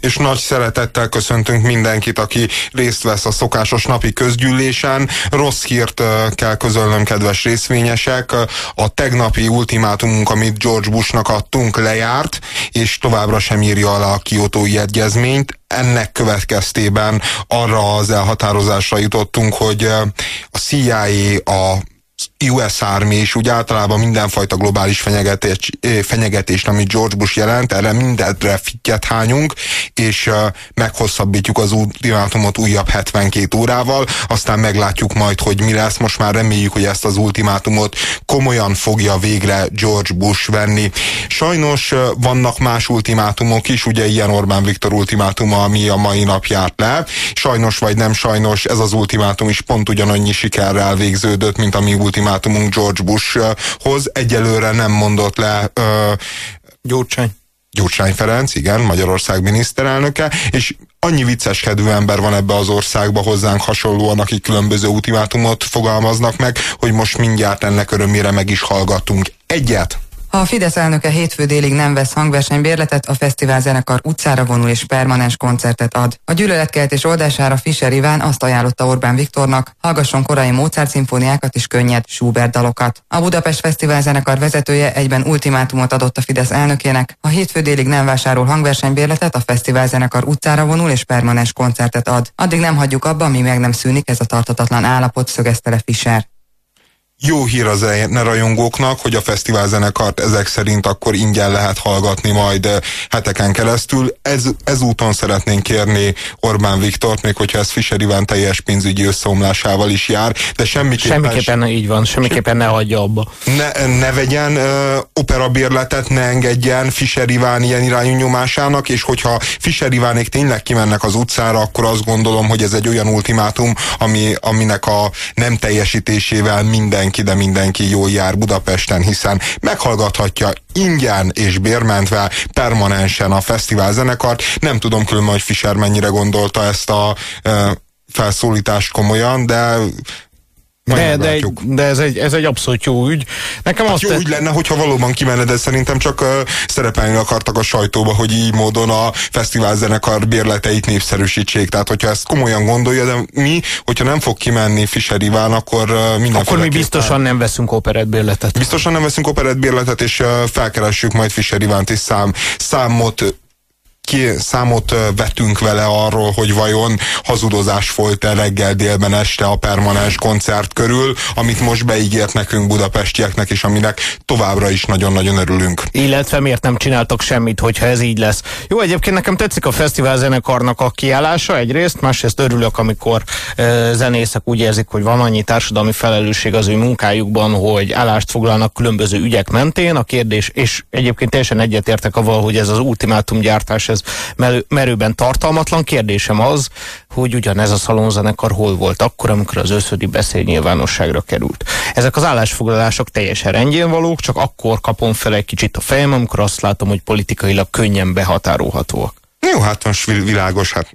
és nagy szeretettel köszöntünk mindenkit, aki részt vesz a szokásos napi közgyűlésen. Rossz hírt kell közölnöm, kedves részvényesek. A tegnapi ultimátumunk, amit George Bushnak adtunk, lejárt, és továbbra sem írja alá a kiotói egyezményt. Ennek következtében arra az elhatározásra jutottunk, hogy a CIA, a US Army és úgy általában mindenfajta globális fenyegetés, fenyegetést, amit George Bush jelent, erre mindenre fittyet hányunk, és uh, meghosszabbítjuk az ultimátumot újabb 72 órával, aztán meglátjuk majd, hogy mi lesz. Most már reméljük, hogy ezt az ultimátumot komolyan fogja végre George Bush venni. Sajnos uh, vannak más ultimátumok is, ugye ilyen Orbán Viktor ultimátuma, ami a mai nap járt le. Sajnos vagy nem sajnos, ez az ultimátum is pont ugyanannyi sikerrel végződött, mint ami ultimátumunk George Bushhoz. Egyelőre nem mondott le uh, Gyurcsány. Gyurcsány Ferenc, igen, Magyarország miniszterelnöke, és annyi vicceskedő ember van ebbe az országba hozzánk hasonlóan, akik különböző ultimátumot fogalmaznak meg, hogy most mindjárt ennek örömére meg is hallgatunk egyet. A Fidesz elnöke hétfő délig nem vesz hangversenybérletet, a fesztivál zenekar utcára vonul és permanens koncertet ad. A gyűlöletkeltés oldására Fischer Iván azt ajánlotta Orbán Viktornak, hallgasson korai Mozart szimfóniákat és könnyed Schubert dalokat. A Budapest Fesztivál zenekar vezetője egyben ultimátumot adott a Fidesz elnökének, ha hétfő délig nem vásárol hangversenybérletet, a fesztivál zenekar utcára vonul és permanens koncertet ad. Addig nem hagyjuk abba, mi meg nem szűnik ez a tartatatlan állapot, szögezte le Fischer jó hír az ne rajongóknak, hogy a fesztivál zenekart ezek szerint akkor ingyen lehet hallgatni majd eh, heteken keresztül. Ez, ezúton szeretnénk kérni Orbán Viktort, még hogyha ez Fischer Iván teljes pénzügyi összeomlásával is jár, de semmiképpen... Semmiképpen ne, így van, semmiképpen ne hagyja abba. Ne, ne vegyen uh, operabérletet, ne engedjen Fischer Iván ilyen irányú nyomásának, és hogyha Fischer Ivánék tényleg kimennek az utcára, akkor azt gondolom, hogy ez egy olyan ultimátum, ami, aminek a nem teljesítésével minden mindenki, de mindenki jól jár Budapesten, hiszen meghallgathatja ingyen és bérmentve permanensen a fesztivál zenekart. Nem tudom különben, hogy Fischer mennyire gondolta ezt a felszólítást komolyan, de de, de, de ez, egy, ez egy abszolút jó ügy. Nekem hát azt jó te... ügy lenne, hogyha valóban kimenne, de szerintem csak uh, szerepelni akartak a sajtóba, hogy így módon a fesztivál zenekar bérleteit népszerűsítsék. Tehát, hogyha ezt komolyan gondolja, de mi, hogyha nem fog kimenni Fischer Iván, akkor uh, mindenféleképpen... Akkor mi biztosan nem veszünk operettbérletet. Biztosan nem veszünk operettbérletet, és uh, felkeressük majd Fischer Ivánt és szám, számot ki számot vetünk vele arról, hogy vajon hazudozás folyt-e reggel délben este a permanens koncert körül, amit most beígért nekünk budapestieknek, és aminek továbbra is nagyon-nagyon örülünk. Illetve miért nem csináltok semmit, hogyha ez így lesz. Jó, egyébként nekem tetszik a fesztivál zenekarnak a kiállása egyrészt, másrészt örülök, amikor e, zenészek úgy érzik, hogy van annyi társadalmi felelősség az ő munkájukban, hogy állást foglalnak különböző ügyek mentén. A kérdés, és egyébként teljesen egyetértek avval, hogy ez az ultimátum gyártás ez merő, merőben tartalmatlan. Kérdésem az, hogy ugyanez a szalonzenekar hol volt akkor, amikor az összödi beszél nyilvánosságra került. Ezek az állásfoglalások teljesen rendjén valók, csak akkor kapom fel egy kicsit a fejem, amikor azt látom, hogy politikailag könnyen behatárolhatóak. Jó, hát most világos, hát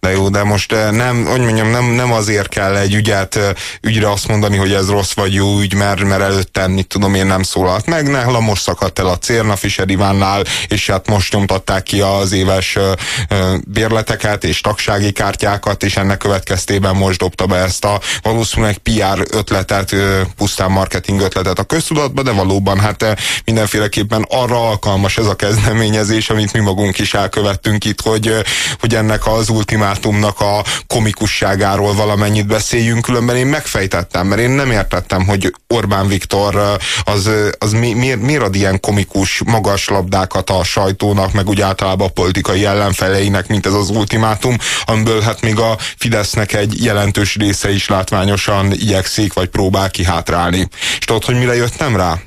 de jó, de most eh, nem, hogy mondjam, nem, nem azért kell egy ügyet, eh, ügyre azt mondani, hogy ez rossz vagy jó ügy, mert, mert előtte, mit tudom én, nem szólalt meg, ne, most szakadt el a Cérna Fischer Ivánnál, és hát most nyomtatták ki az éves uh, bérleteket és tagsági kártyákat, és ennek következtében most dobta be ezt a valószínűleg PR ötletet, pusztán marketing ötletet a köztudatba, de valóban hát mindenféleképpen arra alkalmas ez a kezdeményezés, amit mi magunk is elkövettünk itt, hogy, hogy ennek az ultimátumnak a komikusságáról valamennyit beszéljünk, különben én megfejtettem, mert én nem értettem, hogy Orbán Viktor az, az mi, miért, miért ad ilyen komikus magas labdákat a sajtónak, meg úgy általában a politikai ellenfeleinek, mint ez az ultimátum, amiből hát még a Fidesznek egy jelentős része is látványosan igyekszik, vagy próbál kihátrálni. És tudod, hogy mire jöttem rá?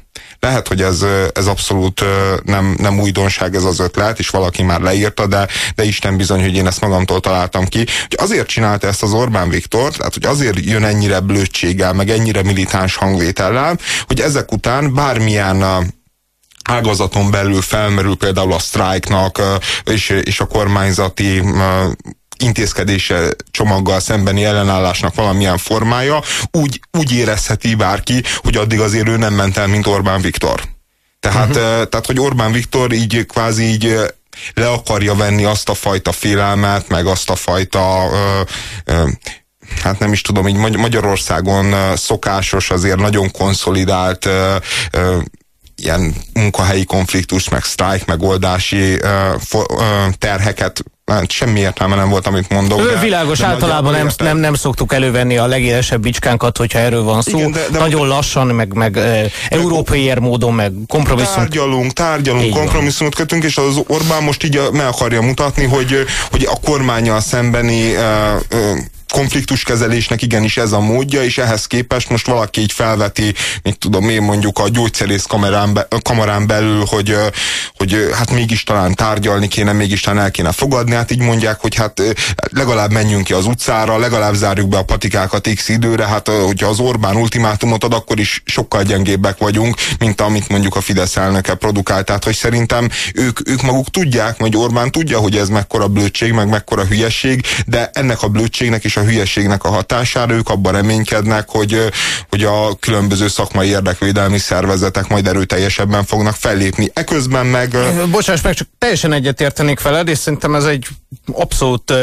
Lehet, hogy ez, ez abszolút nem, nem újdonság ez az ötlet, és valaki már leírta, de, de Isten bizony, hogy én ezt magamtól találtam ki. Hogy azért csinálta ezt az Orbán Viktor, tehát hogy azért jön ennyire blödséggel, meg ennyire militáns hangvétellel, hogy ezek után bármilyen ágazaton belül felmerül például a sztrájknak és, és a kormányzati intézkedése csomaggal szembeni ellenállásnak valamilyen formája, úgy, úgy érezheti bárki, hogy addig azért ő nem ment el, mint Orbán Viktor. Tehát, uh-huh. tehát hogy Orbán Viktor így kvázi így le akarja venni azt a fajta félelmet, meg azt a fajta ö, ö, hát nem is tudom, így Magyarországon szokásos, azért nagyon konszolidált ö, ö, ilyen munkahelyi konfliktus, meg sztrájk megoldási ö, ö, terheket hát semmi értelme nem volt, amit mondok. Ő de, világos, de általában nem, nem, nem szoktuk elővenni a legélesebb bicskánkat, hogyha erről van szó. Igen, de, de Nagyon lassan, meg, meg e, európai módon, meg kompromisszum. Tárgyalunk, tárgyalunk, Így kompromisszumot van. kötünk, és az Orbán most így meg akarja mutatni, hogy, hogy a kormányjal szembeni e, e, konfliktuskezelésnek igenis ez a módja, és ehhez képest most valaki így felveti, mit tudom én mondjuk a gyógyszerész kamerán, be, kamerán belül, hogy, hogy hát mégis talán tárgyalni kéne, mégis talán el kéne fogadni, hát így mondják, hogy hát legalább menjünk ki az utcára, legalább zárjuk be a patikákat x időre, hát hogyha az Orbán ultimátumot ad, akkor is sokkal gyengébbek vagyunk, mint amit mondjuk a Fidesz elnöke produkált. Tehát, hogy szerintem ők, ők maguk tudják, vagy Orbán tudja, hogy ez mekkora blödség, meg mekkora hülyeség, de ennek a blödségnek és a hülyeségnek a hatására ők abban reménykednek, hogy, hogy a különböző szakmai érdekvédelmi szervezetek majd erőteljesebben fognak fellépni. Eközben meg... Bocsáss meg, csak teljesen egyetértenék veled, és szerintem ez egy abszolút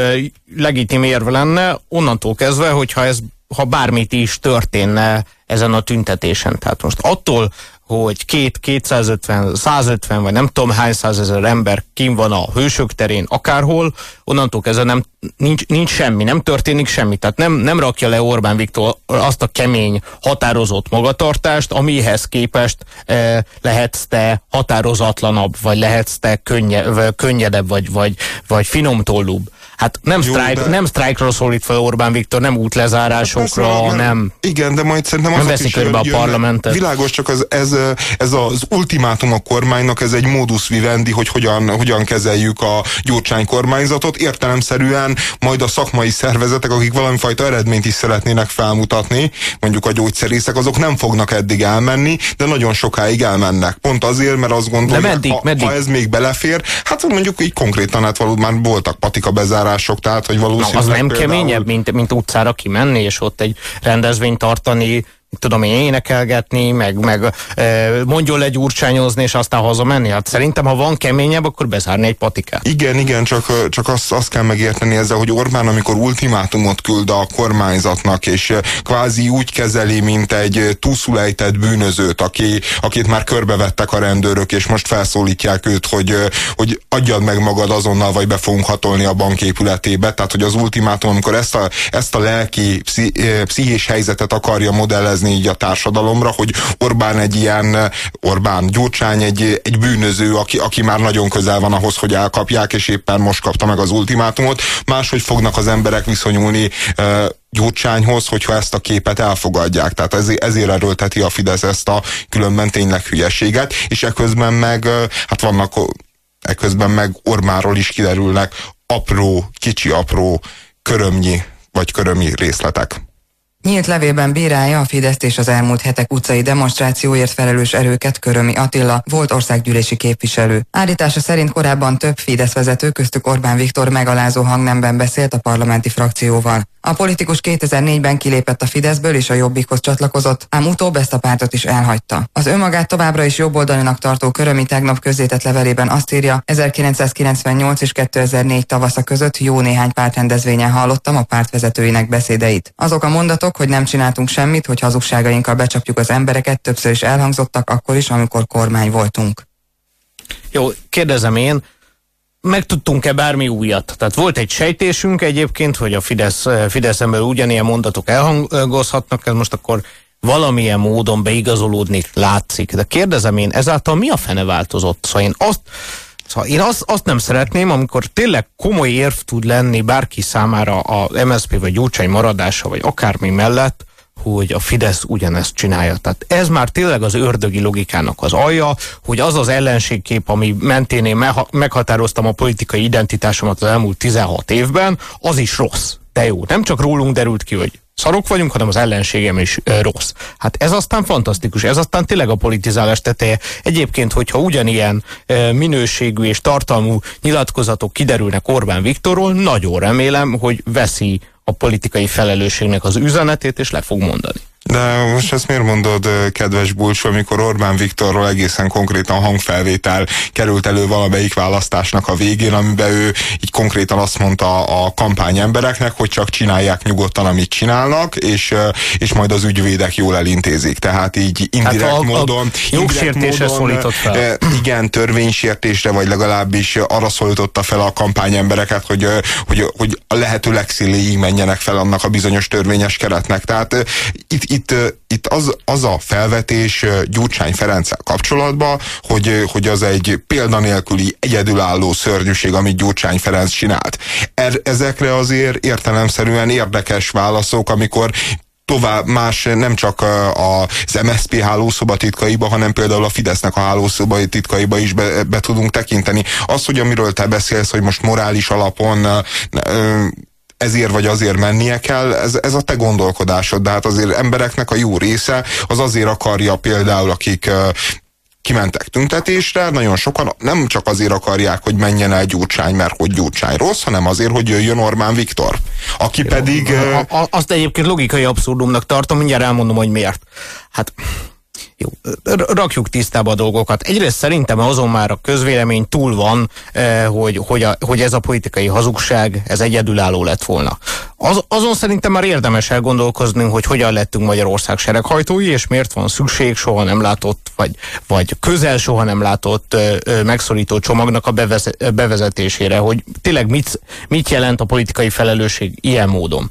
legitim érve lenne, onnantól kezdve, hogyha ez ha bármit is történne ezen a tüntetésen. Tehát most attól, hogy két, 250, 150 vagy nem tudom hány százezer ember kim van a hősök terén, akárhol, onnantól kezdve nem, nincs, nincs semmi, nem történik semmi. Tehát nem, nem rakja le Orbán Viktor azt a kemény, határozott magatartást, amihez képest eh, lehetsz te határozatlanabb, vagy lehetsz te könnye, könnyedebb, vagy, vagy, vagy finomtollúbb. Hát nem, Jó, de... nem sztrájkra szólít fel Orbán Viktor, nem útlezárásokra, hát nem, nem. Igen, de majd szerintem nem veszik körbe a parlamentet. Világos, csak az, ez, ez az ultimátum a kormánynak, ez egy modus vivendi, hogy hogyan, hogyan kezeljük a gyurcsány kormányzatot. Értelemszerűen majd a szakmai szervezetek, akik valamifajta eredményt is szeretnének felmutatni, mondjuk a gyógyszerészek, azok nem fognak eddig elmenni, de nagyon sokáig elmennek. Pont azért, mert azt gondolják, meddig, ha, meddig? ha ez még belefér, hát mondjuk így konkrétan hát valóban már voltak patika bezárások, források, tehát hogy valószínűleg... Na, az nem például... keményebb, mint, mint utcára kimenni, és ott egy rendezvényt tartani tudom én énekelgetni, meg, meg e, mondjon le gyurcsányozni, és aztán hazamenni. Hát szerintem, ha van keményebb, akkor bezárni egy patikát. Igen, igen, csak, csak azt, azt kell megérteni ezzel, hogy Orbán, amikor ultimátumot küld a kormányzatnak, és kvázi úgy kezeli, mint egy túlszulejtett bűnözőt, aki, akit már körbevettek a rendőrök, és most felszólítják őt, hogy, hogy adjad meg magad azonnal, vagy be fogunk hatolni a banképületébe. Tehát, hogy az ultimátum, amikor ezt a, ezt a lelki, pszichés helyzetet akarja modellezni, érezni így a társadalomra, hogy Orbán egy ilyen, Orbán Gyurcsány egy, egy bűnöző, aki, aki már nagyon közel van ahhoz, hogy elkapják, és éppen most kapta meg az ultimátumot. Máshogy fognak az emberek viszonyulni Gyurcsányhoz, hogyha ezt a képet elfogadják. Tehát ez, ezért erőlteti a Fidesz ezt a különben tényleg hülyeséget, és eközben meg, hát vannak, eközben meg Orbánról is kiderülnek apró, kicsi apró körömnyi vagy körömi részletek. Nyílt levélben bírálja a Fideszt és az elmúlt hetek utcai demonstrációért felelős erőket Körömi Attila, volt országgyűlési képviselő. Állítása szerint korábban több Fidesz vezető, köztük Orbán Viktor megalázó hangnemben beszélt a parlamenti frakcióval. A politikus 2004-ben kilépett a Fideszből és a Jobbikhoz csatlakozott, ám utóbb ezt a pártot is elhagyta. Az önmagát továbbra is jobboldalinak tartó Körömi tegnap közzétett levelében azt írja, 1998 és 2004 tavasza között jó néhány pártrendezvényen hallottam a pártvezetőinek beszédeit. Azok a mondatok, hogy nem csináltunk semmit, hogy hazugságainkkal becsapjuk az embereket, többször is elhangzottak, akkor is, amikor kormány voltunk. Jó, kérdezem én, megtudtunk-e bármi újat? Tehát volt egy sejtésünk egyébként, hogy a Fidesz, Fideszen belül ugyanilyen mondatok elhangozhatnak, ez most akkor valamilyen módon beigazolódni látszik. De kérdezem én, ezáltal mi a fene változott? Szóval én azt, Szóval én azt, azt nem szeretném, amikor tényleg komoly érv tud lenni bárki számára a MSZP vagy Gyurcsány maradása, vagy akármi mellett, hogy a Fidesz ugyanezt csinálja. Tehát ez már tényleg az ördögi logikának az alja, hogy az az ellenségkép, ami mentén én meghatároztam a politikai identitásomat az elmúlt 16 évben, az is rossz. De jó, nem csak rólunk derült ki, hogy szarok vagyunk, hanem az ellenségem is rossz. Hát ez aztán fantasztikus, ez aztán tényleg a politizálás teteje. Egyébként, hogyha ugyanilyen minőségű és tartalmú nyilatkozatok kiderülnek Orbán Viktorról, nagyon remélem, hogy veszi a politikai felelősségnek az üzenetét, és le fog mondani. De most ezt miért mondod, kedves Bulcsú, amikor Orbán Viktorról egészen konkrétan hangfelvétel került elő valamelyik választásnak a végén, amiben ő így konkrétan azt mondta a kampány embereknek, hogy csak csinálják nyugodtan, amit csinálnak, és, és majd az ügyvédek jól elintézik. Tehát így indirekt hát a, módon... Jogsértésre szólított fel. Igen, törvénysértésre, vagy legalábbis arra szólította fel a kampány embereket, hogy, hogy, hogy a lehető legszíléig menjenek fel annak a bizonyos törvényes keretnek. Tehát itt, itt, itt az, az a felvetés Gyurcsány Ferenccel kapcsolatban, hogy, hogy az egy példanélküli egyedülálló szörnyűség, amit Gyurcsány Ferenc csinált. Er, ezekre azért értelemszerűen érdekes válaszok, amikor tovább más nem csak az MSZP hálószoba titkaiba, hanem például a Fidesznek a hálószoba titkaiba is be, be tudunk tekinteni. Az, hogy amiről te beszélsz, hogy most morális alapon ezért vagy azért mennie kell, ez, ez a te gondolkodásod, de hát azért embereknek a jó része az azért akarja például, akik kimentek tüntetésre, nagyon sokan nem csak azért akarják, hogy menjen el Gyurcsány, mert hogy Gyurcsány rossz, hanem azért, hogy jöjjön Orbán Viktor. Aki pedig... A, a, azt egyébként logikai abszurdumnak tartom, mindjárt elmondom, hogy miért. Hát jó, rakjuk tisztába a dolgokat. Egyrészt szerintem azon már a közvélemény túl van, eh, hogy, hogy, a, hogy ez a politikai hazugság, ez egyedülálló lett volna. Az, azon szerintem már érdemes elgondolkozni, hogy hogyan lettünk Magyarország sereghajtói, és miért van szükség soha nem látott, vagy, vagy közel soha nem látott ö, ö, megszorító csomagnak a bevezetésére, hogy tényleg mit, mit jelent a politikai felelősség ilyen módon.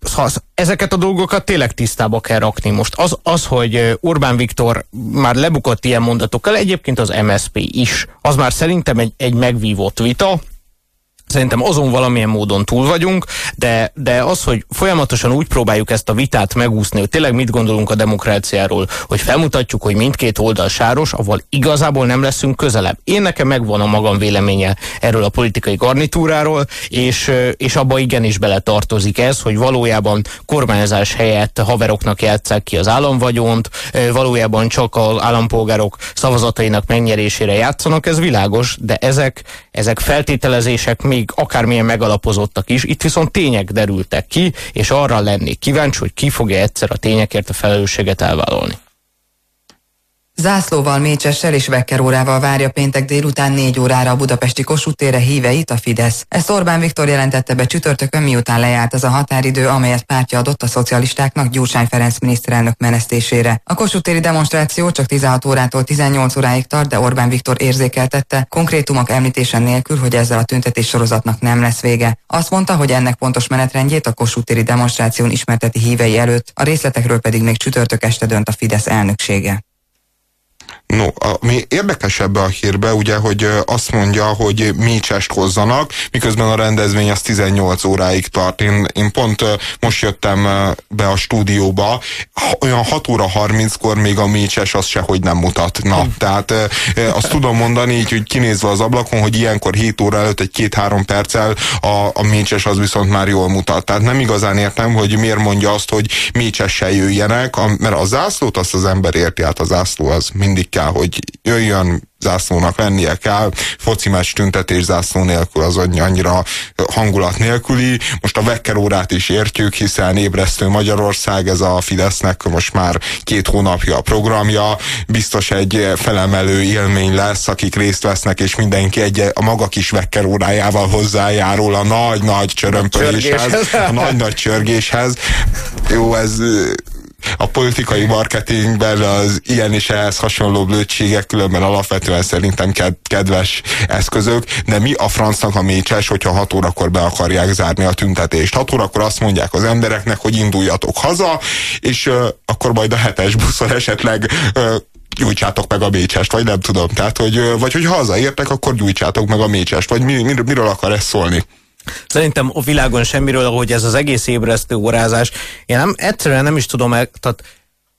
Szóval ezeket a dolgokat tényleg tisztába kell rakni most. Az, az, hogy Orbán Viktor már lebukott ilyen mondatokkal, egyébként az MSP is, az már szerintem egy, egy megvívott vita, Szerintem azon valamilyen módon túl vagyunk, de, de az, hogy folyamatosan úgy próbáljuk ezt a vitát megúszni, hogy tényleg mit gondolunk a demokráciáról, hogy felmutatjuk, hogy mindkét oldal sáros, avval igazából nem leszünk közelebb. Én nekem megvan a magam véleménye erről a politikai garnitúráról, és, és abba igenis bele tartozik ez, hogy valójában kormányzás helyett haveroknak játsszák ki az államvagyont, valójában csak az állampolgárok szavazatainak megnyerésére játszanak, ez világos, de ezek, ezek feltételezések még még akármilyen megalapozottak is, itt viszont tények derültek ki, és arra lennék kíváncsi, hogy ki fogja egyszer a tényekért a felelősséget elvállalni. Zászlóval, mécsessel és vekkerórával várja péntek délután 4 órára a budapesti Kossuth tére híveit a Fidesz. Ezt Orbán Viktor jelentette be csütörtökön, miután lejárt az a határidő, amelyet pártja adott a szocialistáknak Gyurcsány Ferenc miniszterelnök menesztésére. A Kossuth téri demonstráció csak 16 órától 18 óráig tart, de Orbán Viktor érzékeltette, konkrétumok említésen nélkül, hogy ezzel a tüntetés sorozatnak nem lesz vége. Azt mondta, hogy ennek pontos menetrendjét a Kossuth téri demonstráción ismerteti hívei előtt, a részletekről pedig még csütörtök este dönt a Fidesz elnöksége. No, ami érdekes ebbe a hírbe, ugye, hogy azt mondja, hogy mécsest hozzanak, miközben a rendezvény az 18 óráig tart. Én, én pont most jöttem be a stúdióba, olyan 6 óra 30-kor még a mécses az sehogy nem mutat. Na, hm. tehát azt tudom mondani, így, hogy kinézve az ablakon, hogy ilyenkor 7 óra előtt egy két-három perccel a, a mécses az viszont már jól mutat. Tehát nem igazán értem, hogy miért mondja azt, hogy mécsessel jöjjenek, mert a zászlót azt az ember érti, hát a zászló az mindig kell, hogy jöjjön, zászlónak lennie kell, foci meccs tüntetés zászló nélkül az annyira hangulat nélküli. Most a Vekker órát is értjük, hiszen ébresztő Magyarország, ez a Fidesznek most már két hónapja a programja, biztos egy felemelő élmény lesz, akik részt vesznek, és mindenki egy a maga kis Vekker órájával hozzájárul a nagy-nagy csörömpöléshez, a nagy-nagy csörgéshez. Jó, ez a politikai marketingben az ilyen és ehhez hasonló blödségek különben alapvetően szerintem kedves eszközök, de mi a francnak a mécses, hogyha 6 órakor be akarják zárni a tüntetést. 6 órakor azt mondják az embereknek, hogy induljatok haza, és uh, akkor majd a hetes buszon esetleg uh, gyújtsátok meg a mécsest, vagy nem tudom. Tehát, hogy, vagy hogy hazaértek, akkor gyújtsátok meg a mécsest, vagy mi, mir, miről akar ez szólni? Szerintem a világon semmiről, hogy ez az egész ébresztő órázás, én nem, egyszerűen nem is tudom, el, tehát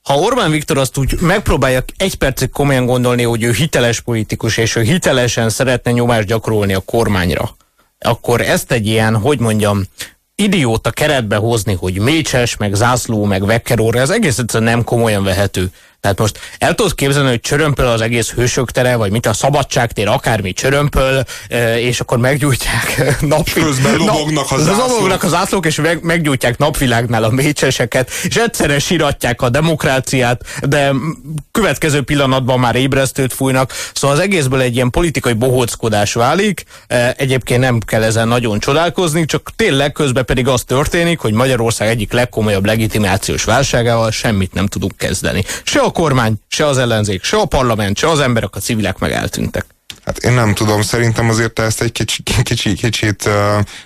ha Orbán Viktor azt úgy megpróbálja egy percig komolyan gondolni, hogy ő hiteles politikus, és ő hitelesen szeretne nyomást gyakorolni a kormányra, akkor ezt egy ilyen, hogy mondjam, idióta keretbe hozni, hogy mécses, meg zászló, meg vekkeróra, ez egész egyszerűen nem komolyan vehető. Tehát most el tudod képzelni, hogy csörömpöl az egész hősök tere, vagy mit a szabadságtér, akármi csörömpöl, és akkor meggyújtják napvilág. Közben lobognak az ászlók. Lobognak az ászlók, és meg, meggyújtják napvilágnál a mécseseket, és egyszerre siratják a demokráciát, de következő pillanatban már ébresztőt fújnak. Szóval az egészből egy ilyen politikai bohóckodás válik. Egyébként nem kell ezen nagyon csodálkozni, csak tényleg közben pedig az történik, hogy Magyarország egyik legkomolyabb legitimációs válságával semmit nem tudunk kezdeni. Se a kormány, se az ellenzék, se a parlament, se az emberek, a civilek meg eltűntek. Hát én nem tudom, szerintem azért te ezt egy kicsi, kicsi, kicsit,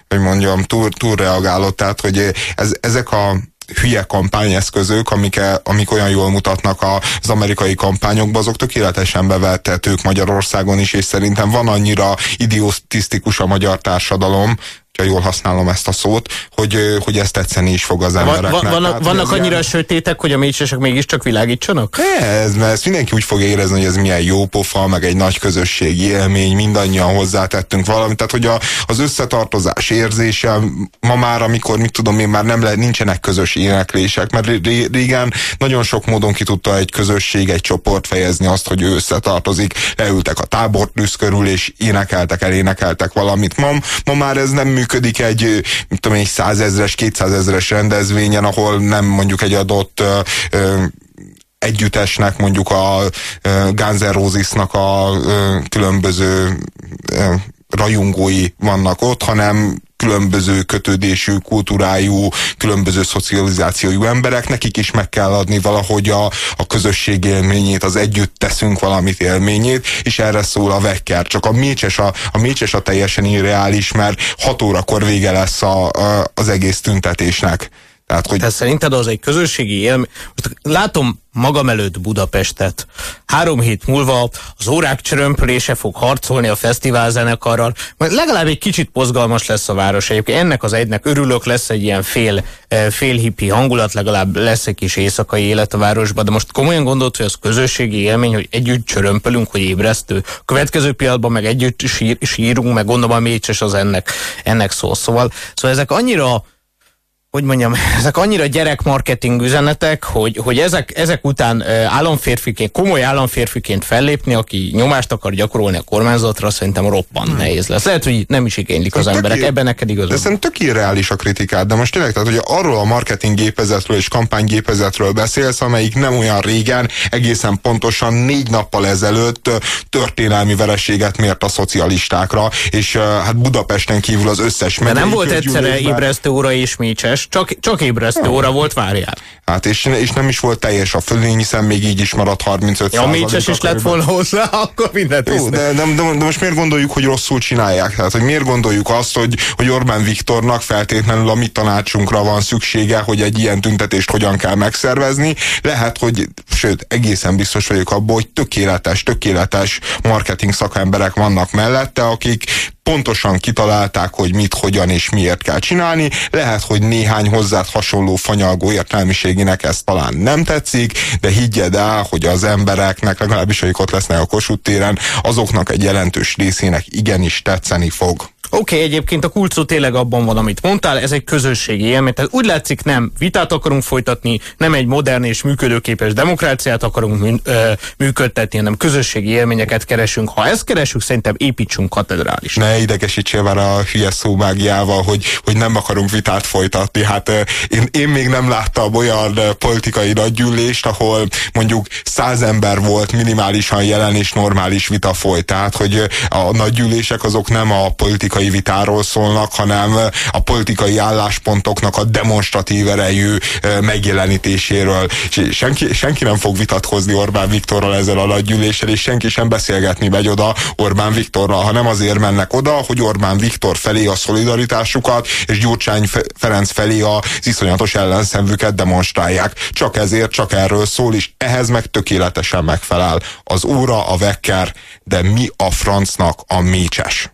hogy mondjam, túl, túlreagálod, tehát hogy ez, ezek a hülye kampányeszközök, amik, amik olyan jól mutatnak az amerikai kampányokban, azok tökéletesen bevettetők Magyarországon is, és szerintem van annyira idiotisztikus a magyar társadalom, ha jól használom ezt a szót, hogy, hogy ezt tetszeni is fog az embereknek. Van, vannak Tehát, vannak annyira ilyen... sötétek, hogy a mécsesek mégiscsak világítsanak? Ez, mert ezt mindenki úgy fog érezni, hogy ez milyen jó pofa, meg egy nagy közösségi élmény, mindannyian hozzátettünk valamit. Tehát, hogy a, az összetartozás érzése ma már, amikor, mit tudom én, már nem le, nincsenek közös éneklések, mert régen nagyon sok módon ki tudta egy közösség, egy csoport fejezni azt, hogy ő összetartozik, leültek a tábortűz körül, és énekeltek, elénekeltek valamit. Ma, ma már ez nem működik egy, mit tudom egy százezres, kétszázezres rendezvényen, ahol nem mondjuk egy adott együttesnek, mondjuk a Guns N' Roses-nak a különböző rajongói vannak ott, hanem különböző kötődésű, kultúrájú, különböző szocializációjú emberek, nekik is meg kell adni valahogy a, a közösség élményét, az együtt teszünk valamit élményét, és erre szól a vekker. Csak a mécses a, a, mécses a teljesen irreális, mert 6 órakor vége lesz a, a, az egész tüntetésnek. Tehát, hogy... Tehát szerinted az egy közösségi élmény? Most látom magam előtt Budapestet. Három hét múlva az órák csörömpölése fog harcolni a fesztivál zenekarral, legalább egy kicsit pozgalmas lesz a város. Egyébként ennek az egynek örülök, lesz egy ilyen fél, eh, fél hippi hangulat, legalább lesz egy kis éjszakai élet a városban, de most komolyan gondolt, hogy az közösségi élmény, hogy együtt csörömpölünk, hogy ébresztő. Következő pillanatban meg együtt sír, sírunk, meg gondolom a mécses az ennek, ennek szó. Szóval, szóval ezek annyira hogy mondjam, ezek annyira gyerekmarketing üzenetek, hogy, hogy ezek, ezek után államférfiként, komoly államférfiként fellépni, aki nyomást akar gyakorolni a kormányzatra, szerintem roppant hmm. nehéz lesz. Lehet, hogy nem is igénylik az emberek, töké, ebben neked igazad. De szerintem tök irreális a kritikát, de most tényleg, tehát hogy arról a marketing gépezetről és kampánygépezetről beszélsz, amelyik nem olyan régen, egészen pontosan négy nappal ezelőtt történelmi vereséget mért a szocialistákra, és hát Budapesten kívül az összes De nem volt egyszerre ébresztő óra és mécses, csak, csak ébresztő óra volt, várjál. Hát és, és nem is volt teljes a fölény, hiszen még így is maradt 35 Ja, mécses is lett volna hozzá, akkor mindent Jó, de, de, de, de, most miért gondoljuk, hogy rosszul csinálják? Tehát, hogy miért gondoljuk azt, hogy, hogy Orbán Viktornak feltétlenül a mi tanácsunkra van szüksége, hogy egy ilyen tüntetést hogyan kell megszervezni? Lehet, hogy, sőt, egészen biztos vagyok abban, hogy tökéletes, tökéletes marketing szakemberek vannak mellette, akik pontosan kitalálták, hogy mit, hogyan és miért kell csinálni. Lehet, hogy néhány hozzád hasonló fanyalgó értelmiségének ez talán nem tetszik, de higgyed el, hogy az embereknek, legalábbis akik ott lesznek a Kossuth téren, azoknak egy jelentős részének igenis tetszeni fog. Oké, okay, egyébként a kulcsó tényleg abban van, amit mondtál, ez egy közösségi élmény. Tehát úgy látszik, nem vitát akarunk folytatni, nem egy modern és működőképes demokráciát akarunk működtetni, hanem közösségi élményeket keresünk. Ha ezt keresünk, szerintem építsünk katedrális. Ne idegesítsél már a hülye szómágiával, hogy, hogy nem akarunk vitát folytatni. Hát én, én még nem láttam olyan politikai nagygyűlést, ahol mondjuk száz ember volt minimálisan jelen és normális vita folyt. Tehát, hogy a nagygyűlések azok nem a politikai vitáról szólnak, hanem a politikai álláspontoknak a demonstratív erejű megjelenítéséről. Senki, senki nem fog vitatkozni Orbán Viktorral ezzel a nagygyűléssel, és senki sem beszélgetni megy oda Orbán Viktorral, hanem azért mennek oda, hogy Orbán Viktor felé a szolidaritásukat, és Gyurcsány Ferenc felé az iszonyatos ellenszemvüket demonstrálják. Csak ezért, csak erről szól, és ehhez meg tökéletesen megfelel. Az óra, a vekker, de mi a francnak a mécses?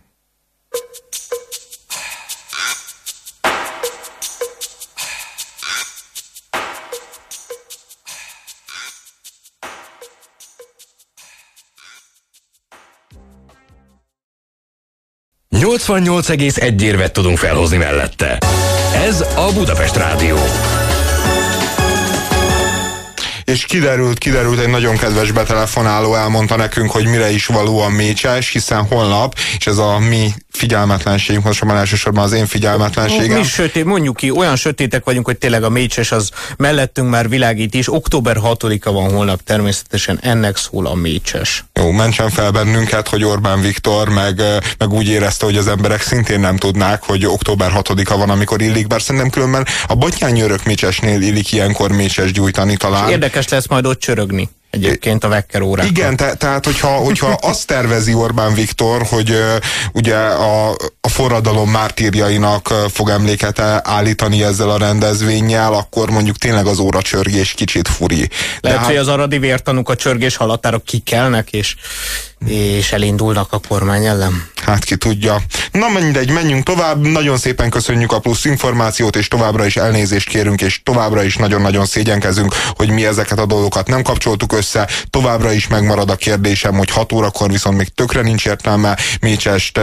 88,1 érvet tudunk felhozni mellette. Ez a Budapest Rádió és kiderült, kiderült, egy nagyon kedves betelefonáló elmondta nekünk, hogy mire is való a mécses, hiszen holnap, és ez a mi figyelmetlenségünk, most már elsősorban az én figyelmetlenségem. Mi sötét, mondjuk ki, olyan sötétek vagyunk, hogy tényleg a mécses az mellettünk már világít is. Október 6-a van holnap, természetesen ennek szól a mécses. Jó, mentsen fel bennünket, hogy Orbán Viktor meg, meg úgy érezte, hogy az emberek szintén nem tudnák, hogy október 6-a van, amikor illik, bár szerintem különben a Batyányi örök mécsesnél illik ilyenkor mécses gyújtani talán. És érdekes lesz majd ott csörögni egyébként a Wecker órák. Igen, te, tehát hogyha, hogyha azt tervezi Orbán Viktor, hogy uh, ugye a, a forradalom mártírjainak fog emléket állítani ezzel a rendezvényel, akkor mondjuk tényleg az óra csörgés kicsit furi. Lehet, hát... hogy az aradi vértanúk a csörgés halatára kikelnek, és és elindulnak a kormány ellen. Hát ki tudja. Na mindegy, menjünk tovább. Nagyon szépen köszönjük a plusz információt, és továbbra is elnézést kérünk, és továbbra is nagyon-nagyon szégyenkezünk, hogy mi ezeket a dolgokat nem kapcsoltuk össze. Továbbra is megmarad a kérdésem, hogy 6 órakor viszont még tökre nincs értelme Mécsest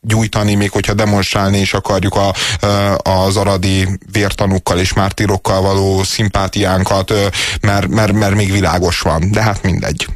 gyújtani, még hogyha demonstrálni is akarjuk a, az aradi vértanúkkal és mártírokkal való szimpátiánkat, mert, mert, mert még világos van. De hát mindegy.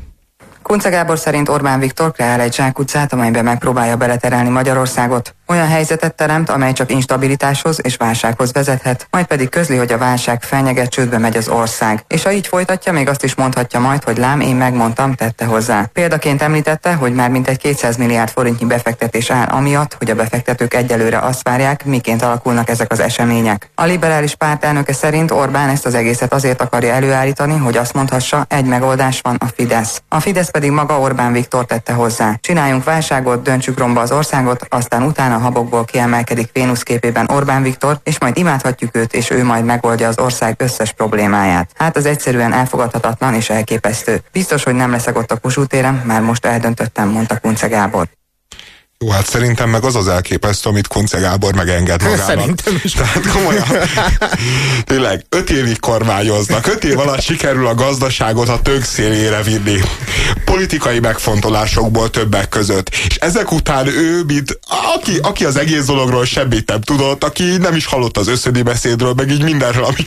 Kunce Gábor szerint Orbán Viktor kreál egy zsákutcát, amelyben megpróbálja beleterelni Magyarországot. Olyan helyzetet teremt, amely csak instabilitáshoz és válsághoz vezethet, majd pedig közli, hogy a válság fenyeget csődbe megy az ország. És ha így folytatja, még azt is mondhatja majd, hogy lám, én megmondtam, tette hozzá. Példaként említette, hogy már mintegy 200 milliárd forintnyi befektetés áll amiatt, hogy a befektetők egyelőre azt várják, miként alakulnak ezek az események. A liberális párt elnöke szerint Orbán ezt az egészet azért akarja előállítani, hogy azt mondhassa, egy megoldás van a Fidesz. A Fidesz pedig maga Orbán Viktor tette hozzá. Csináljunk válságot, döntsük romba az országot, aztán utána habokból kiemelkedik Vénusz képében Orbán Viktor, és majd imádhatjuk őt, és ő majd megoldja az ország összes problémáját. Hát az egyszerűen elfogadhatatlan és elképesztő. Biztos, hogy nem leszek ott a Kossuth téren, már most eldöntöttem, mondta Kunce Gábor. Jó, hát szerintem meg az az elképesztő, amit Kunce Gábor megenged magának. Szerintem is. Tehát komolyan, tényleg, öt évig kormányoznak, öt év alatt sikerül a gazdaságot a tök szélére vinni. Politikai megfontolásokból többek között. És ezek után ő, mint aki, aki az egész dologról semmit nem tudott, aki nem is hallott az összödi beszédről, meg így mindenről, ami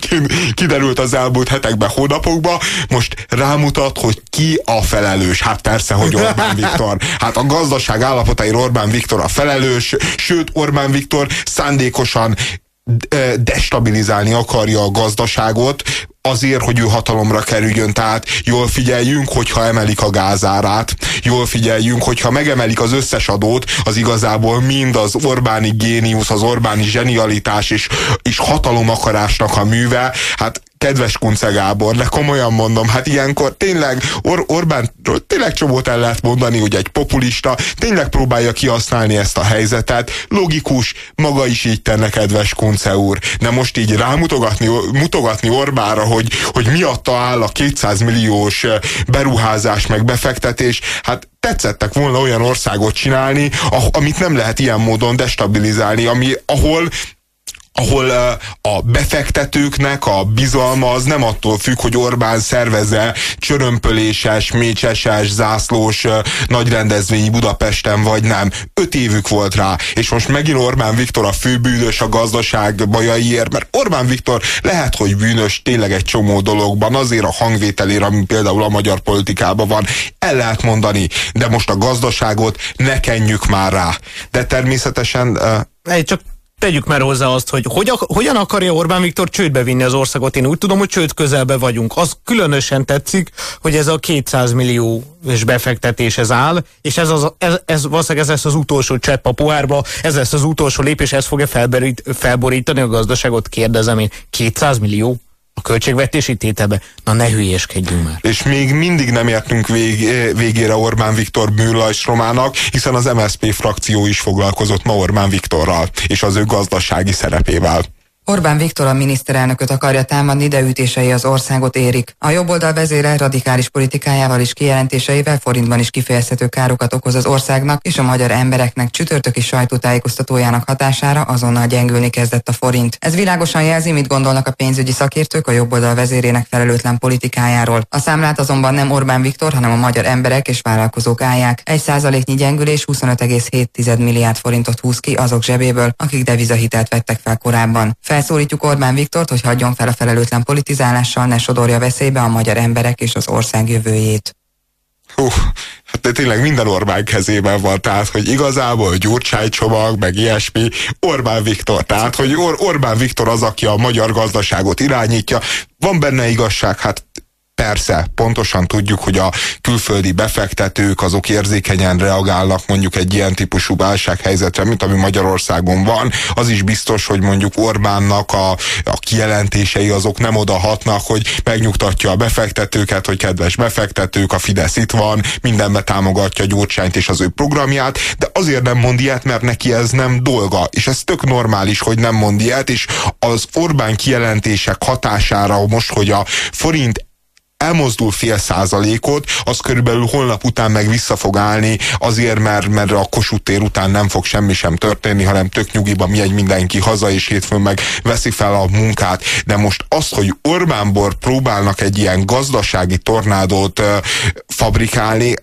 kiderült az elmúlt hetekben, hónapokban, most rámutat, hogy ki a felelős. Hát persze, hogy Orbán Viktor. Hát a gazdaság állapotáért Orbán Orbán Viktor a felelős, sőt Orbán Viktor szándékosan destabilizálni akarja a gazdaságot, azért, hogy ő hatalomra kerüljön. Tehát jól figyeljünk, hogyha emelik a gázárát, jól figyeljünk, hogyha megemelik az összes adót, az igazából mind az Orbáni géniusz, az Orbáni zsenialitás és, és hatalom akarásnak a műve. Hát kedves Kunce Gábor, de komolyan mondom, hát ilyenkor tényleg Or Orbánról tényleg csomót el lehet mondani, hogy egy populista tényleg próbálja kihasználni ezt a helyzetet. Logikus, maga is így tenne, kedves Kunce úr. De most így rámutogatni mutogatni Orbára, hogy, hogy miatta áll a 200 milliós beruházás meg befektetés, hát tetszettek volna olyan országot csinálni, amit nem lehet ilyen módon destabilizálni, ami, ahol ahol a befektetőknek a bizalma az nem attól függ, hogy Orbán szerveze csörömpöléses, mécseses, zászlós nagy rendezvényi Budapesten vagy nem. Öt évük volt rá, és most megint Orbán Viktor a főbűnös a gazdaság bajaiért, mert Orbán Viktor lehet, hogy bűnös tényleg egy csomó dologban, azért a hangvételére, ami például a magyar politikában van, el lehet mondani, de most a gazdaságot ne kenjük már rá. De természetesen egy csak tegyük már hozzá azt, hogy, hogy hogyan akarja Orbán Viktor csődbe vinni az országot. Én úgy tudom, hogy csőd közelbe vagyunk. Az különösen tetszik, hogy ez a 200 millió és befektetés ez áll, és ez, az, ez, ez valószínűleg ez lesz az utolsó csepp a pohárba, ez lesz az utolsó lépés, ez fogja felborít, felborítani a gazdaságot, kérdezem én. 200 millió? A költségvetési tételbe. Na ne hülyéskedjünk már. És még mindig nem értünk vég, végére Orbán Viktor romának, hiszen az MSZP frakció is foglalkozott ma Orbán Viktorral és az ő gazdasági szerepével. Orbán Viktor a miniszterelnököt akarja támadni, de ütései az országot érik. A jobboldal vezére radikális politikájával és kijelentéseivel forintban is kifejezhető károkat okoz az országnak és a magyar embereknek csütörtöki sajtótájékoztatójának hatására azonnal gyengülni kezdett a forint. Ez világosan jelzi, mit gondolnak a pénzügyi szakértők a jobboldal vezérének felelőtlen politikájáról. A számlát azonban nem Orbán Viktor, hanem a magyar emberek és vállalkozók állják. Egy százaléknyi gyengülés 25,7 milliárd forintot húz ki azok zsebéből, akik devizahitelt vettek fel korábban. Felszólítjuk Orbán Viktort, hogy hagyjon fel a felelőtlen politizálással, ne sodorja veszélybe a magyar emberek és az ország jövőjét. Hú, hát tényleg minden Orbán kezében van, tehát, hogy igazából Gyurcsány csomag, meg ilyesmi, Orbán Viktor, tehát, hogy Or Orbán Viktor az, aki a magyar gazdaságot irányítja, van benne igazság, hát Persze, pontosan tudjuk, hogy a külföldi befektetők azok érzékenyen reagálnak mondjuk egy ilyen típusú válsághelyzetre, mint ami Magyarországon van. Az is biztos, hogy mondjuk Orbánnak a, a kijelentései azok nem odahatnak, hogy megnyugtatja a befektetőket, hogy kedves befektetők, a Fidesz itt van, mindenbe támogatja Gyurcsányt és az ő programját, de azért nem mond ilyet, mert neki ez nem dolga, és ez tök normális, hogy nem mond ilyet, és az Orbán kijelentések hatására most, hogy a forint elmozdul fél százalékot, az körülbelül holnap után meg vissza fog állni, azért, mert, mert a Kossuth tér után nem fog semmi sem történni, hanem tök nyugiban mi egy mindenki haza, és hétfőn meg veszi fel a munkát. De most azt, hogy Orbánbor próbálnak egy ilyen gazdasági tornádót uh, fabrikálni,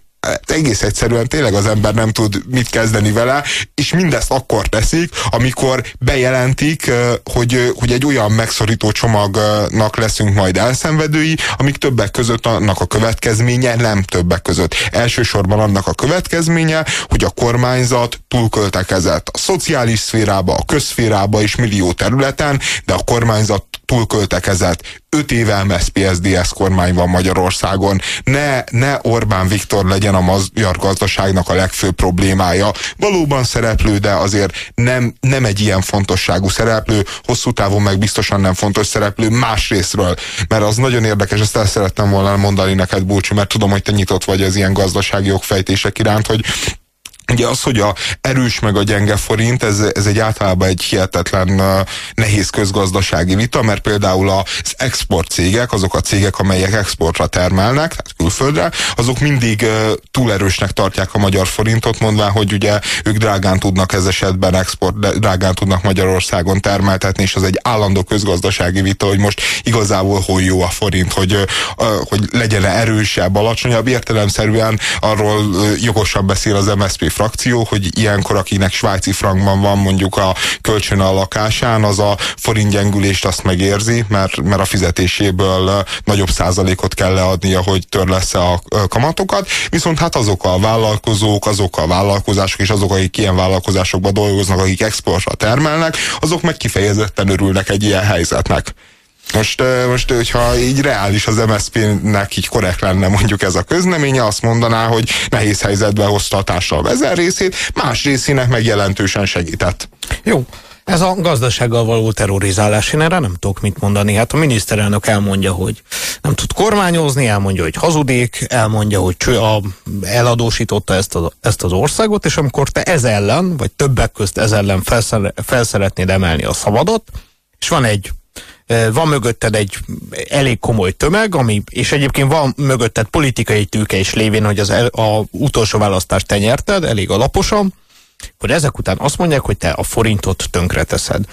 egész egyszerűen tényleg az ember nem tud mit kezdeni vele, és mindezt akkor teszik, amikor bejelentik, hogy, hogy egy olyan megszorító csomagnak leszünk majd elszenvedői, amik többek között annak a következménye, nem többek között. Elsősorban annak a következménye, hogy a kormányzat túlköltekezett a szociális szférába, a közszférába és millió területen, de a kormányzat túlköltekezett. Öt éve MSZP-SZDSZ kormány van Magyarországon. Ne, ne Orbán Viktor legyen a magyar gazdaságnak a legfőbb problémája. Valóban szereplő, de azért nem, nem egy ilyen fontosságú szereplő, hosszú távon meg biztosan nem fontos szereplő másrésztről, mert az nagyon érdekes, ezt el szerettem volna mondani neked, Búcsú, mert tudom, hogy te nyitott vagy az ilyen gazdasági jogfejtések iránt, hogy Ugye az, hogy a erős meg a gyenge forint, ez, ez egy általában egy hihetetlen nehéz közgazdasági vita, mert például az export cégek, azok a cégek, amelyek exportra termelnek, tehát külföldre, azok mindig túl erősnek tartják a magyar forintot, mondván, hogy ugye ők drágán tudnak ez esetben export, drágán tudnak Magyarországon termeltetni, és az egy állandó közgazdasági vita, hogy most igazából hol jó a forint, hogy, hogy legyen -e erősebb, alacsonyabb, értelemszerűen arról jogosan beszél az MSZP frakció, hogy ilyenkor, akinek svájci frankban van mondjuk a kölcsön a lakásán, az a forint gyengülést azt megérzi, mert, mert a fizetéséből nagyobb százalékot kell leadnia, hogy lesz a kamatokat, viszont hát azok a vállalkozók, azok a vállalkozások és azok, akik ilyen vállalkozásokban dolgoznak, akik exportra termelnek, azok meg kifejezetten örülnek egy ilyen helyzetnek. Most, most, hogyha így reális az MSZP-nek így korrekt lenne mondjuk ez a közleménye, azt mondaná, hogy nehéz helyzetbe hozta a társadalom ezen részét, más részének meg jelentősen segített. Jó, ez a gazdasággal való terrorizálás, én erre nem tudok mit mondani. Hát a miniszterelnök elmondja, hogy nem tud kormányozni, elmondja, hogy hazudik, elmondja, hogy cső, a, eladósította ezt, a, ezt az országot, és amikor te ez ellen, vagy többek közt ez ellen felszere, felszeretnéd emelni a szabadot, és van egy van mögötted egy elég komoly tömeg, ami, és egyébként van mögötted politikai tőke is lévén, hogy az el, a utolsó választást te nyerted, elég alaposan, akkor ezek után azt mondják, hogy te a forintot tönkreteszed.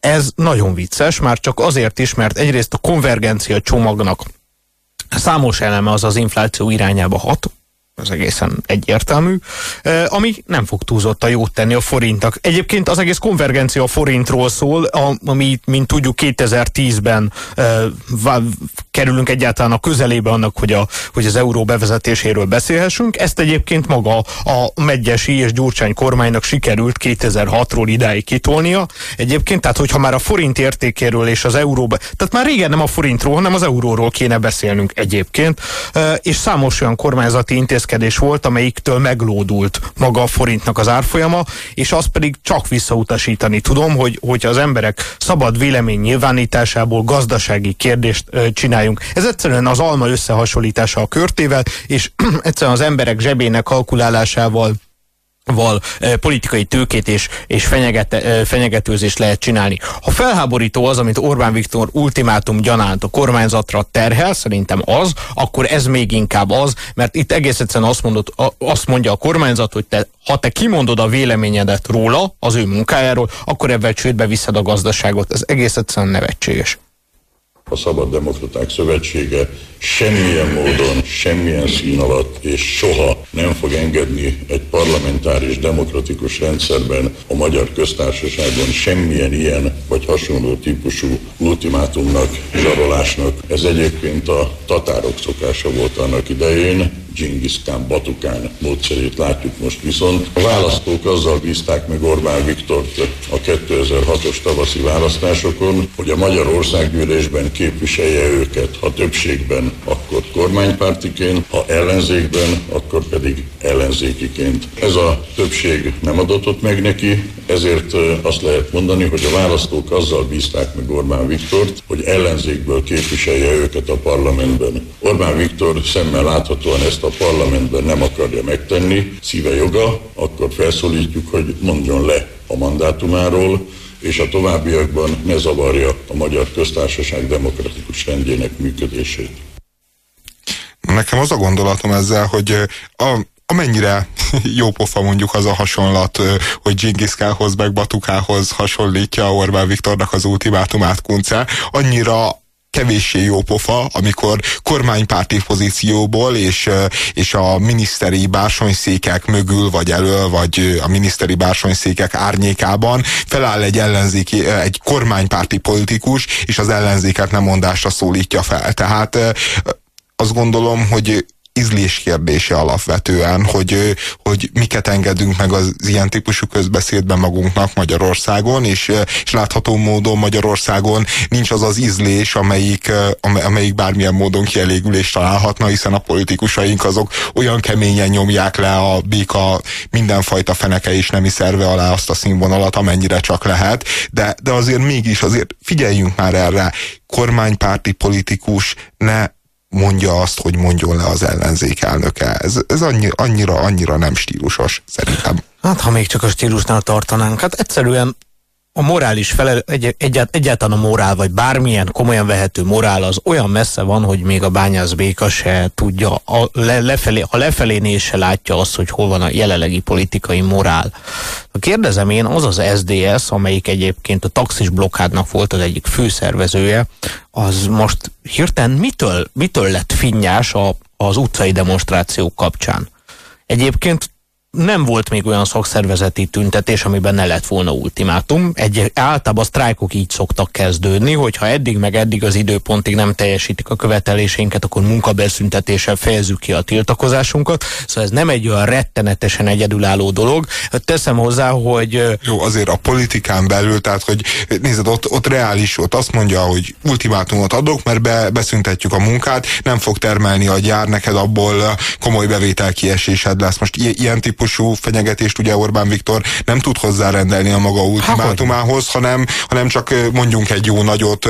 Ez nagyon vicces, már csak azért is, mert egyrészt a konvergencia csomagnak számos eleme az az infláció irányába hat, ez egészen egyértelmű, ami nem fog túlzottan jót tenni a forintnak. Egyébként az egész konvergencia a forintról szól, ami, mint tudjuk, 2010-ben kerülünk egyáltalán a közelébe annak, hogy, a, hogy az euró bevezetéséről beszélhessünk. Ezt egyébként maga a Megyesi és Gyurcsány kormánynak sikerült 2006-ról idáig kitolnia. Egyébként, tehát hogyha már a forint értékéről és az euróba, tehát már régen nem a forintról, hanem az euróról kéne beszélnünk egyébként, és számos olyan kormányzati intézkedés volt, amelyiktől meglódult maga a forintnak az árfolyama, és azt pedig csak visszautasítani tudom, hogy, hogy az emberek szabad vélemény nyilvánításából gazdasági kérdést csinálják csináljunk. Ez egyszerűen az alma összehasonlítása a körtével, és egyszerűen az emberek zsebének kalkulálásával val e, politikai tőkét és, és fenyeget, e, fenyegetőzést lehet csinálni. Ha felháborító az, amit Orbán Viktor ultimátum gyanánt a kormányzatra terhel, szerintem az, akkor ez még inkább az, mert itt egész egyszerűen azt, mondod, azt mondja a kormányzat, hogy te, ha te kimondod a véleményedet róla, az ő munkájáról, akkor ebben csődbe viszed a gazdaságot. Ez egész egyszerűen nevetséges a Szabad Demokraták Szövetsége semmilyen módon, semmilyen szín alatt és soha nem fog engedni egy parlamentáris demokratikus rendszerben a Magyar Köztársaságban semmilyen ilyen vagy hasonló típusú ultimátumnak, zsarolásnak. Ez egyébként a tatárok szokása volt annak idején, Genghis Khan, Batukán módszerét látjuk most viszont. A választók azzal bízták meg Orbán Viktort a 2006-os tavaszi választásokon, hogy a Magyar Országgyűlésben képviselje őket, ha többségben, kormánypártiként, ha ellenzékben, akkor pedig ellenzékiként. Ez a többség nem adatott meg neki, ezért azt lehet mondani, hogy a választók azzal bízták meg Orbán Viktort, hogy ellenzékből képviselje őket a parlamentben. Orbán Viktor szemmel láthatóan ezt a parlamentben nem akarja megtenni, szíve joga, akkor felszólítjuk, hogy mondjon le a mandátumáról, és a továbbiakban ne zavarja a Magyar Köztársaság demokratikus rendjének működését. Nekem az a gondolatom ezzel, hogy a, amennyire jó pofa mondjuk az a hasonlat, hogy Khanhoz meg Batukához hasonlítja Orbán Viktornak az ultimátumát Kunce, annyira kevéssé jó pofa, amikor kormánypárti pozícióból és, és a miniszteri bársonyszékek mögül, vagy elől, vagy a miniszteri bársonyszékek árnyékában feláll egy ellenzéki, egy kormánypárti politikus, és az ellenzéket nem mondásra szólítja fel. Tehát azt gondolom, hogy ízlés kérdése alapvetően, hogy, hogy miket engedünk meg az ilyen típusú közbeszédben magunknak Magyarországon, és, és látható módon Magyarországon nincs az az ízlés, amelyik, amelyik bármilyen módon kielégülést találhatna, hiszen a politikusaink azok olyan keményen nyomják le a béka mindenfajta feneke és nemi szerve alá azt a színvonalat, amennyire csak lehet, de, de azért mégis azért figyeljünk már erre, kormánypárti politikus ne mondja azt, hogy mondjon le az ellenzék elnöke. Ez, ez annyi, annyira, annyira nem stílusos, szerintem. Hát, ha még csak a stílusnál tartanánk, hát egyszerűen a morális felel, egy, egyált, egyáltalán a morál, vagy bármilyen komolyan vehető morál az olyan messze van, hogy még a bányász béka se tudja, a, le, lefelé, ha lefelé néz se látja azt, hogy hol van a jelenlegi politikai morál. Kérdezem én, az az SDS, amelyik egyébként a taxis blokkádnak volt az egyik főszervezője, az most hirtelen mitől, mitől lett finnyás a, az utcai demonstrációk kapcsán? Egyébként nem volt még olyan szakszervezeti tüntetés, amiben ne lett volna ultimátum. Egy, általában a sztrájkok így szoktak kezdődni, hogyha eddig meg eddig az időpontig nem teljesítik a követeléseinket, akkor munkabeszüntetéssel fejezzük ki a tiltakozásunkat. Szóval ez nem egy olyan rettenetesen egyedülálló dolog. Teszem hozzá, hogy... Jó, azért a politikán belül, tehát hogy nézed, ott, ott reális, ott azt mondja, hogy ultimátumot adok, mert be, beszüntetjük a munkát, nem fog termelni a gyár, neked abból komoly bevételkiesésed lesz. Most ilyen típus típusú fenyegetést ugye Orbán Viktor nem tud hozzárendelni a maga ultimátumához, hanem, hanem csak mondjunk egy jó nagyot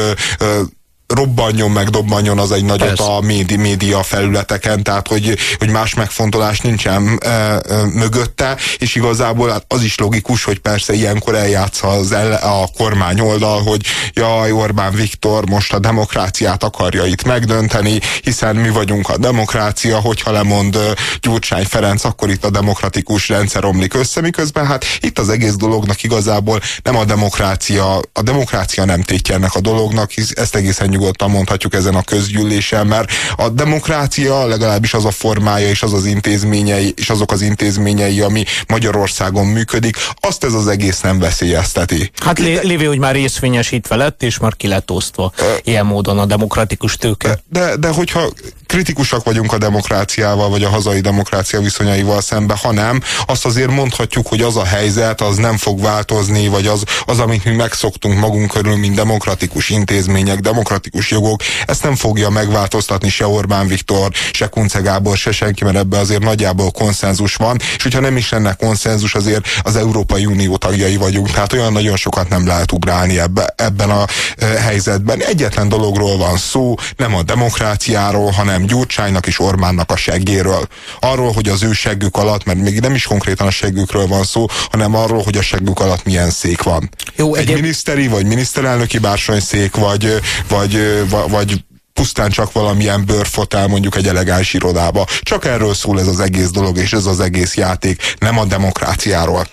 robbanjon meg, dobbanjon az egy nagyot Persze. a médi, média felületeken, tehát hogy, hogy más megfontolás nincsen e, e, mögötte, és igazából hát az is logikus, hogy persze ilyenkor eljátsza az el, a kormány oldal, hogy jaj, Orbán Viktor most a demokráciát akarja itt megdönteni, hiszen mi vagyunk a demokrácia, hogyha lemond Gyurcsány Ferenc, akkor itt a demokratikus rendszer omlik össze, miközben hát itt az egész dolognak igazából nem a demokrácia, a demokrácia nem tétje ennek a dolognak, hisz ezt egészen nyugodtan mondhatjuk ezen a közgyűlésen, mert a demokrácia legalábbis az a formája és az az intézményei, és azok az intézményei, ami Magyarországon működik, azt ez az egész nem veszélyezteti. Hát lévő, hogy már részvényesítve lett, és már ki lett osztva ilyen módon a demokratikus tőke. De, de hogyha kritikusak vagyunk a demokráciával, vagy a hazai demokrácia viszonyaival szemben, hanem azt azért mondhatjuk, hogy az a helyzet, az nem fog változni, vagy az, az amit mi megszoktunk magunk körül, mint demokratikus intézmények, demokratikus demokratikus jogok. Ezt nem fogja megváltoztatni se Orbán Viktor, se Kunce Gábor, se senki, mert ebbe azért nagyjából konszenzus van, és hogyha nem is lenne konszenzus, azért az Európai Unió tagjai vagyunk, tehát olyan nagyon sokat nem lehet ugrálni ebbe, ebben a e, helyzetben. Egyetlen dologról van szó, nem a demokráciáról, hanem Gyurcsánynak és Orbánnak a seggéről. Arról, hogy az ő seggük alatt, mert még nem is konkrétan a seggükről van szó, hanem arról, hogy a seggük alatt milyen szék van. Jó, egy, egy miniszteri vagy miniszterelnöki bársonyszék, vagy, vagy, vagy, vagy pusztán csak valamilyen bőrfotel mondjuk egy elegáns irodába. Csak erről szól ez az egész dolog, és ez az egész játék, nem a demokráciáról.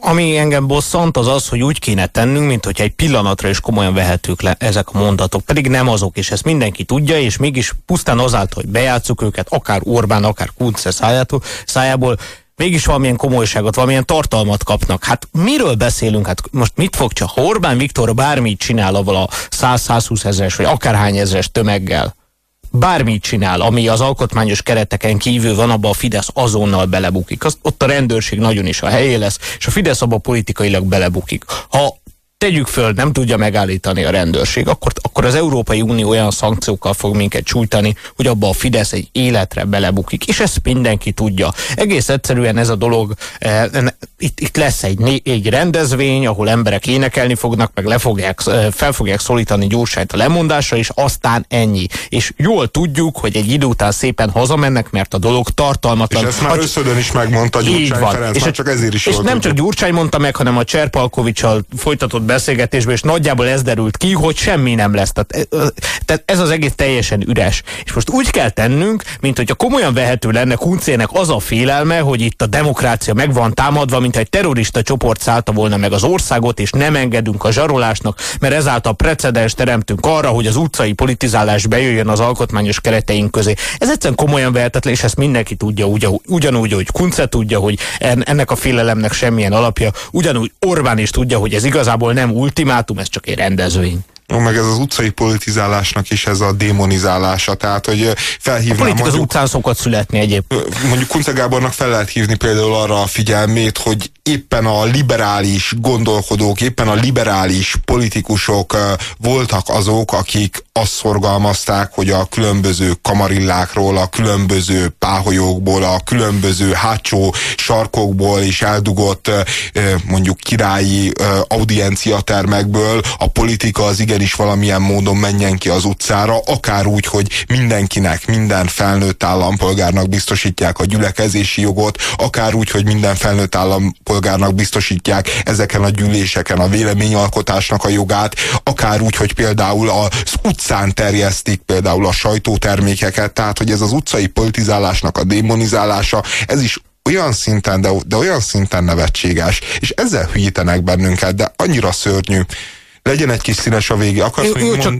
Ami engem bosszant, az az, hogy úgy kéne tennünk, mint hogy egy pillanatra is komolyan vehetők le ezek a mondatok. Pedig nem azok, és ezt mindenki tudja, és mégis pusztán azáltal, hogy bejátszuk őket, akár Orbán, akár Kunce szájától, szájából, mégis valamilyen komolyságot, valamilyen tartalmat kapnak. Hát miről beszélünk? Hát most mit fog csak? Ha Orbán Viktor bármit csinál avval a 100-120 ezeres, vagy akárhány ezeres tömeggel, bármit csinál, ami az alkotmányos kereteken kívül van, abba a Fidesz azonnal belebukik. Azt, ott a rendőrség nagyon is a helyé lesz, és a Fidesz abba politikailag belebukik. Ha tegyük föl, nem tudja megállítani a rendőrség, akkor, akkor az Európai Unió olyan szankciókkal fog minket csújtani, hogy abba a Fidesz egy életre belebukik, és ezt mindenki tudja. Egész egyszerűen ez a dolog, eh, itt, itt lesz egy, egy rendezvény, ahol emberek énekelni fognak, meg le fogják, eh, fel fogják szólítani gyorsájt a lemondásra, és aztán ennyi. És jól tudjuk, hogy egy idő után szépen hazamennek, mert a dolog tartalmatlan. És ezt már összödön is megmondta Gyurcsány Ferenc, és, már csak ezért is És nem tudjuk. csak Gyurcsány mondta meg, hanem a Cserpalkovicsal folytatott beszélgetésből, és nagyjából ez derült ki, hogy semmi nem lesz. Tehát, tehát ez az egész teljesen üres. És most úgy kell tennünk, mint hogyha komolyan vehető lenne Kuncének az a félelme, hogy itt a demokrácia meg van támadva, mint egy terrorista csoport szállta volna meg az országot, és nem engedünk a zsarolásnak, mert ezáltal precedens teremtünk arra, hogy az utcai politizálás bejöjjön az alkotmányos kereteink közé. Ez egyszerűen komolyan vehetetlen, és ezt mindenki tudja, ugyanúgy, hogy Kunce tudja, hogy ennek a félelemnek semmilyen alapja, ugyanúgy Orbán is tudja, hogy ez igazából nem ultimátum, ez csak egy rendezvény. Jó, meg ez az utcai politizálásnak is ez a démonizálása, tehát hogy felhívnám... A politika az utcán szokott születni egyébként. Mondjuk Kunce Gábornak fel lehet hívni például arra a figyelmét, hogy éppen a liberális gondolkodók, éppen a liberális politikusok voltak azok, akik azt szorgalmazták, hogy a különböző kamarillákról, a különböző páholyokból, a különböző hátsó sarkokból is eldugott mondjuk királyi audienciatermekből. A politika az igenis valamilyen módon menjen ki az utcára, akár úgy, hogy mindenkinek, minden felnőtt állampolgárnak biztosítják a gyülekezési jogot, akár úgy, hogy minden felnőtt állampolgárnak biztosítják ezeken a gyűléseken a véleményalkotásnak a jogát, akár úgy, hogy például az utcán terjesztik például a sajtótermékeket, tehát hogy ez az utcai politizálásnak a démonizálása, ez is olyan szinten, de, de olyan szinten nevetséges, és ezzel hülyítenek bennünket, de annyira szörnyű. Legyen egy kis színes a vége. Akarsz ő, ő csak...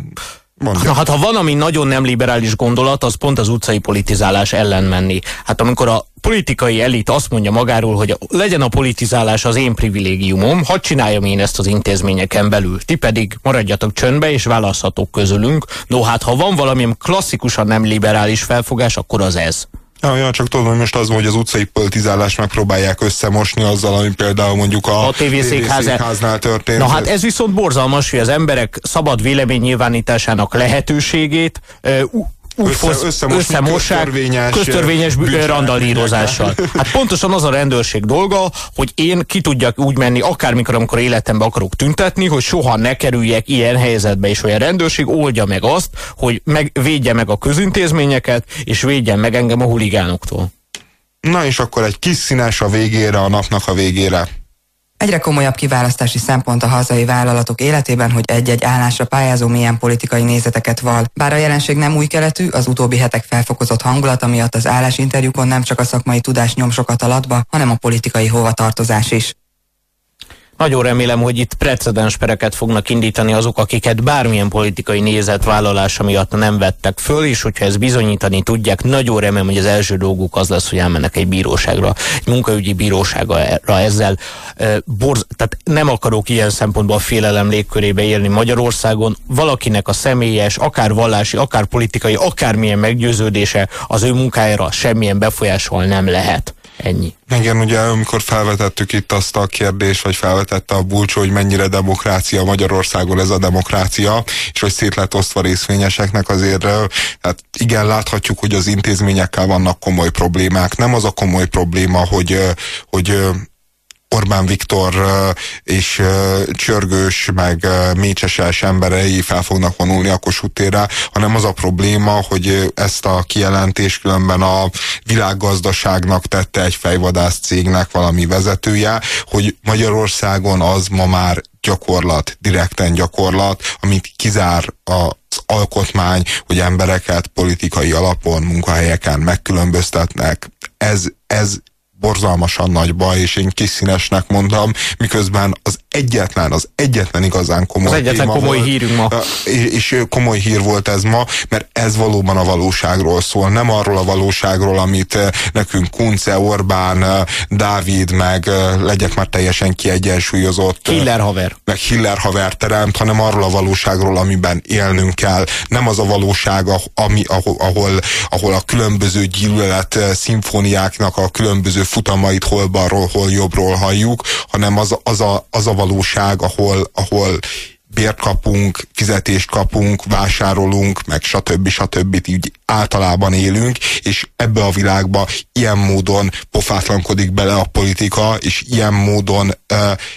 Mondja. Na hát ha van, ami nagyon nem liberális gondolat, az pont az utcai politizálás ellen menni. Hát amikor a politikai elit azt mondja magáról, hogy legyen a politizálás az én privilégiumom, hadd csináljam én ezt az intézményeken belül. Ti pedig maradjatok csöndbe és választhatok közülünk. No hát ha van valami klasszikusan nem liberális felfogás, akkor az ez. Ja, ja, csak tudom, hogy most az, hogy az utcai politizálást megpróbálják összemosni azzal, ami például mondjuk a, a tévészékháznál történt. Na hát ez viszont borzalmas, hogy az emberek szabad véleménynyilvánításának lehetőségét össze, fosz, összemossák köztörvényes, köztörvényes randalírozással. Hát pontosan az a rendőrség dolga, hogy én ki tudjak úgy menni akármikor, amikor életemben akarok tüntetni, hogy soha ne kerüljek ilyen helyzetbe, és hogy a rendőrség oldja meg azt, hogy meg, védje meg a közintézményeket, és védjen meg engem a huligánoktól. Na és akkor egy kis színes a végére, a napnak a végére. Egyre komolyabb kiválasztási szempont a hazai vállalatok életében, hogy egy-egy állásra pályázó milyen politikai nézeteket val. Bár a jelenség nem új keletű, az utóbbi hetek felfokozott hangulata miatt az állásinterjúkon nem csak a szakmai tudás nyom sokat alatba, hanem a politikai hovatartozás is. Nagyon remélem, hogy itt precedens pereket fognak indítani azok, akiket bármilyen politikai nézetvállalása miatt nem vettek föl, és hogyha ezt bizonyítani tudják, nagyon remélem, hogy az első dolguk az lesz, hogy elmennek egy bíróságra, egy munkaügyi bíróságra ezzel. E, borz, tehát nem akarok ilyen szempontból a félelem légkörébe élni Magyarországon. Valakinek a személyes, akár vallási, akár politikai, akármilyen meggyőződése az ő munkájára semmilyen befolyással nem lehet. Ennyi. Igen, ugye amikor felvetettük itt azt a kérdést, vagy felvetette a Bulcsó, hogy mennyire demokrácia Magyarországon ez a demokrácia, és hogy szét lett osztva részvényeseknek azért, tehát igen, láthatjuk, hogy az intézményekkel vannak komoly problémák. Nem az a komoly probléma, hogy, hogy Orbán Viktor és Csörgős, meg Mécseses emberei fel fognak vonulni a Kossuth hanem az a probléma, hogy ezt a kijelentést különben a világgazdaságnak tette egy fejvadász cégnek valami vezetője, hogy Magyarországon az ma már gyakorlat, direkten gyakorlat, amit kizár a alkotmány, hogy embereket politikai alapon, munkahelyeken megkülönböztetnek. Ez, ez borzalmasan nagy baj, és én kiszínesnek mondtam, miközben az egyetlen, az egyetlen igazán komoly Az egyetlen komoly volt, hírünk ma. És, komoly hír volt ez ma, mert ez valóban a valóságról szól, nem arról a valóságról, amit nekünk Kunce, Orbán, Dávid, meg legyek már teljesen kiegyensúlyozott. Hiller haver. Meg Hiller haver teremt, hanem arról a valóságról, amiben élnünk kell. Nem az a valóság, ami, ahol, ahol, ahol a különböző gyűlölet szimfóniáknak a különböző futamait hol balról, hol jobbról halljuk, hanem az, az, a, az a valóság, ahol, ahol bért kapunk, fizetést kapunk, vásárolunk, meg stb. stb. így általában élünk, és ebbe a világba ilyen módon pofátlankodik bele a politika, és ilyen módon,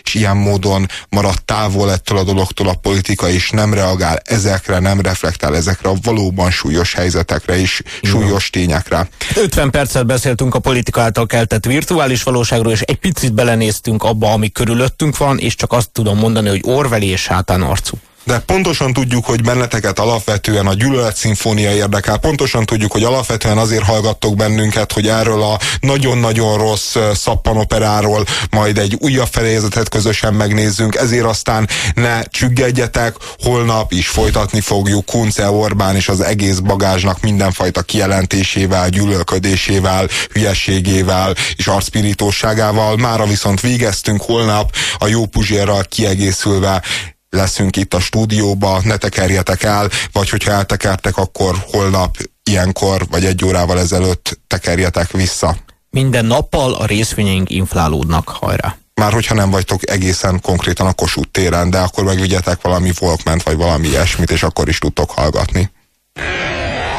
és ilyen módon marad távol ettől a dologtól a politika, és nem reagál ezekre, nem reflektál ezekre a valóban súlyos helyzetekre és súlyos tényekre. 50 percet beszéltünk a politika által keltett virtuális valóságról, és egy picit belenéztünk abba, ami körülöttünk van, és csak azt tudom mondani, hogy Orwell és sátán arcú de pontosan tudjuk, hogy benneteket alapvetően a gyűlölet szimfónia érdekel, pontosan tudjuk, hogy alapvetően azért hallgattok bennünket, hogy erről a nagyon-nagyon rossz szappanoperáról majd egy újabb fejezetet közösen megnézzünk, ezért aztán ne csüggedjetek, holnap is folytatni fogjuk Kunce Orbán és az egész bagázsnak mindenfajta kijelentésével, gyűlölködésével, hülyeségével és arcpirítóságával. Mára viszont végeztünk holnap a jó puzsérral kiegészülve leszünk itt a stúdióba, ne tekerjetek el, vagy hogyha eltekertek, akkor holnap ilyenkor, vagy egy órával ezelőtt tekerjetek vissza. Minden nappal a részvényeink inflálódnak, hajrá! Már hogyha nem vagytok egészen konkrétan a Kossuth téren, de akkor megvigyetek valami Walkman vagy valami ilyesmit, és akkor is tudtok hallgatni.